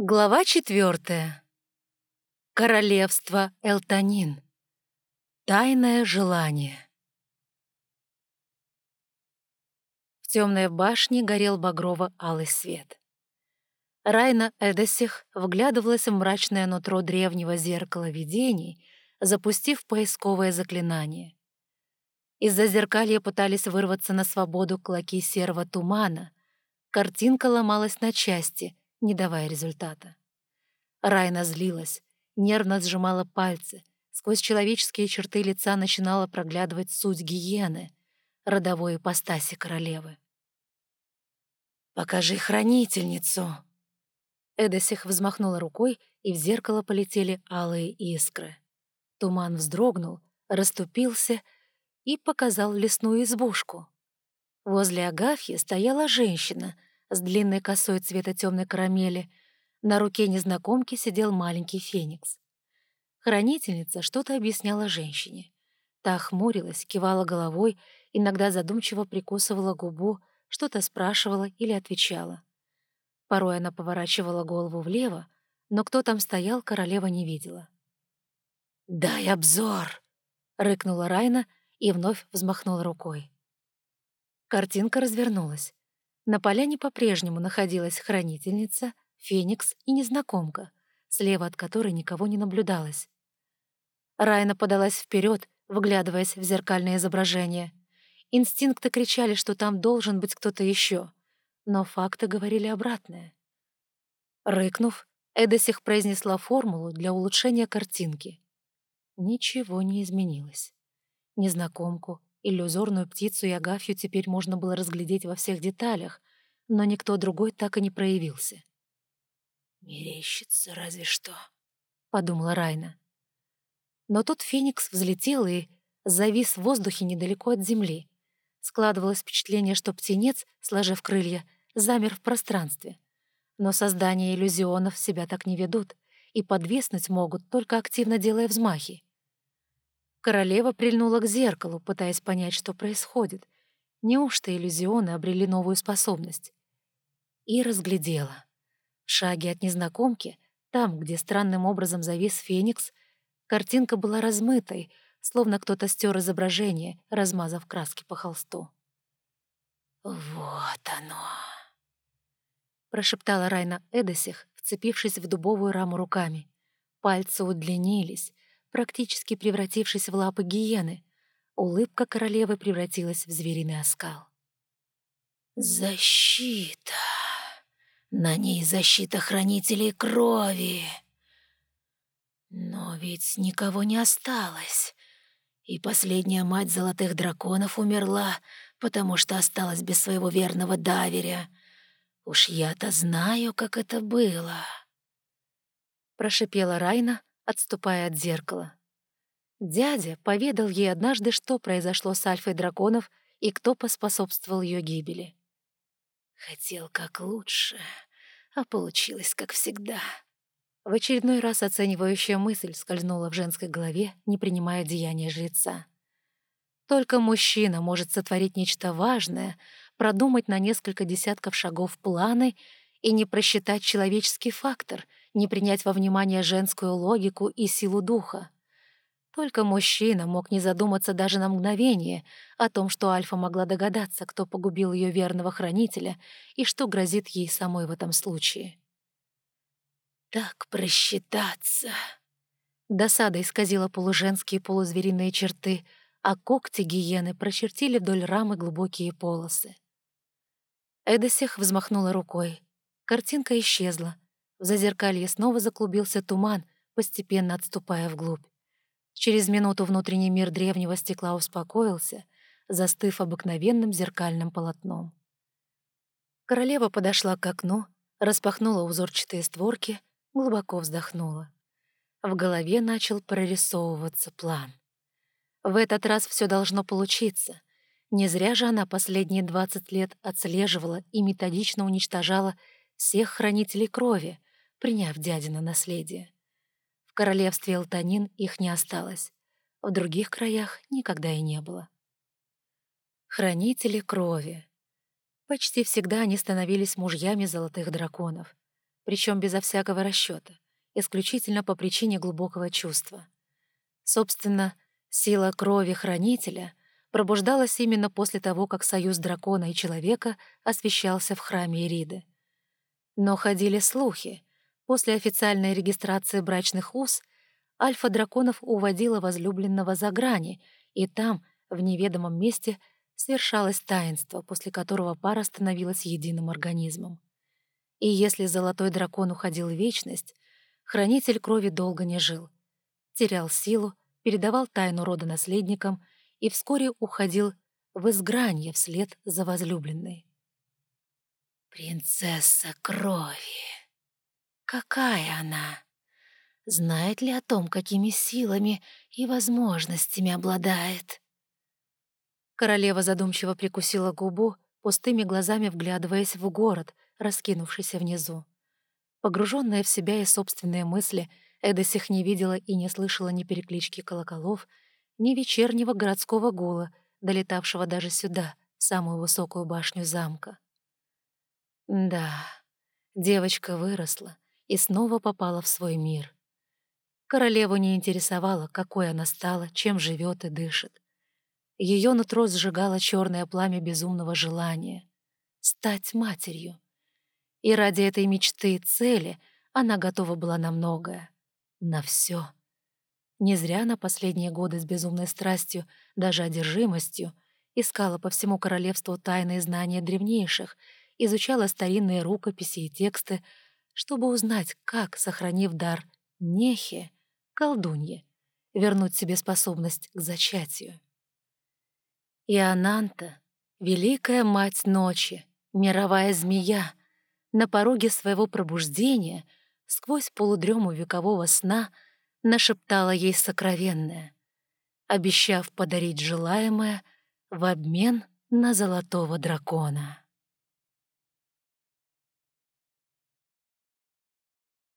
Глава четвертая. Королевство Элтанин. Тайное желание. В темной башне горел багрово-алый свет. Райна Эдесих вглядывалась в мрачное нутро древнего зеркала видений, запустив поисковое заклинание. Из-за зеркалья пытались вырваться на свободу клоки серого тумана. Картинка ломалась на части — не давая результата. Райна злилась, нервно сжимала пальцы, сквозь человеческие черты лица начинала проглядывать суть гиены, родовой ипостаси королевы. «Покажи хранительницу!» Эдосих взмахнула рукой, и в зеркало полетели алые искры. Туман вздрогнул, расступился и показал лесную избушку. Возле Агафьи стояла женщина — с длинной косой цвета темной карамели. На руке незнакомки сидел маленький феникс. Хранительница что-то объясняла женщине. Та хмурилась, кивала головой, иногда задумчиво прикусывала губу, что-то спрашивала или отвечала. Порой она поворачивала голову влево, но кто там стоял, королева не видела. «Дай обзор!» — рыкнула Райна и вновь взмахнула рукой. Картинка развернулась. На поляне по-прежнему находилась хранительница, феникс и незнакомка, слева от которой никого не наблюдалось. Райна подалась вперед, вглядываясь в зеркальное изображение. Инстинкты кричали, что там должен быть кто-то еще, но факты говорили обратное. Рыкнув, Эдосих произнесла формулу для улучшения картинки. Ничего не изменилось. Незнакомку, Иллюзорную птицу и Агафью теперь можно было разглядеть во всех деталях, но никто другой так и не проявился. «Мерещится разве что», — подумала Райна. Но тут Феникс взлетел и завис в воздухе недалеко от земли. Складывалось впечатление, что птенец, сложив крылья, замер в пространстве. Но создания иллюзионов себя так не ведут и подвиснуть могут, только активно делая взмахи. Королева прильнула к зеркалу, пытаясь понять, что происходит. Неужто иллюзионы обрели новую способность? И разглядела. В шаге от незнакомки, там, где странным образом завис Феникс, картинка была размытой, словно кто-то стер изображение, размазав краски по холсту. «Вот оно!» — прошептала Райна Эдосих, вцепившись в дубовую раму руками. Пальцы удлинились, практически превратившись в лапы гиены. Улыбка королевы превратилась в звериный оскал. «Защита! На ней защита хранителей крови! Но ведь никого не осталось, и последняя мать золотых драконов умерла, потому что осталась без своего верного даверя. Уж я-то знаю, как это было!» Прошипела Райна, отступая от зеркала. Дядя поведал ей однажды, что произошло с Альфой драконов и кто поспособствовал ее гибели. Хотел как лучше, а получилось как всегда. В очередной раз оценивающая мысль скользнула в женской голове, не принимая деяния жреца. Только мужчина может сотворить нечто важное, продумать на несколько десятков шагов планы и не просчитать человеческий фактор, не принять во внимание женскую логику и силу духа. Только мужчина мог не задуматься даже на мгновение о том, что Альфа могла догадаться, кто погубил ее верного хранителя и что грозит ей самой в этом случае. «Так просчитаться!» Досада исказила полуженские полузвериные черты, а когти гиены прочертили вдоль рамы глубокие полосы. Эдосих взмахнула рукой. Картинка исчезла. В зазеркалье снова заклубился туман, постепенно отступая вглубь. Через минуту внутренний мир древнего стекла успокоился, застыв обыкновенным зеркальным полотном. Королева подошла к окну, распахнула узорчатые створки, глубоко вздохнула. В голове начал прорисовываться план. В этот раз все должно получиться. Не зря же она последние 20 лет отслеживала и методично уничтожала всех хранителей крови, приняв дядина наследие. В королевстве Элтанин их не осталось. В других краях никогда и не было. Хранители крови. Почти всегда они становились мужьями золотых драконов. причем безо всякого расчета, исключительно по причине глубокого чувства. Собственно, сила крови хранителя пробуждалась именно после того, как союз дракона и человека освещался в храме Ириды. Но ходили слухи. После официальной регистрации брачных уз Альфа драконов уводила возлюбленного за грани, и там, в неведомом месте, свершалось таинство, после которого пара становилась единым организмом. И если золотой дракон уходил в вечность, хранитель крови долго не жил. Терял силу, передавал тайну рода наследникам и вскоре уходил в изгранье вслед за возлюбленной. «Принцесса крови! Какая она! Знает ли о том, какими силами и возможностями обладает?» Королева задумчиво прикусила губу, пустыми глазами вглядываясь в город, раскинувшийся внизу. Погруженная в себя и собственные мысли, Эдосих не видела и не слышала ни переклички колоколов, ни вечернего городского гула, долетавшего даже сюда, в самую высокую башню замка. Да, девочка выросла и снова попала в свой мир. Королеву не интересовало, какой она стала, чем живет и дышит. Ее нутро сжигало черное пламя безумного желания — стать матерью. И ради этой мечты и цели она готова была на многое, на все. Не зря на последние годы с безумной страстью, даже одержимостью, искала по всему королевству тайные знания древнейших, изучала старинные рукописи и тексты, чтобы узнать, как, сохранив дар нехи, колдунье, вернуть себе способность к зачатию. И Ананта, великая мать ночи, мировая змея, на пороге своего пробуждения, сквозь полудрему векового сна, нашептала ей сокровенное, обещав подарить желаемое в обмен на золотого дракона.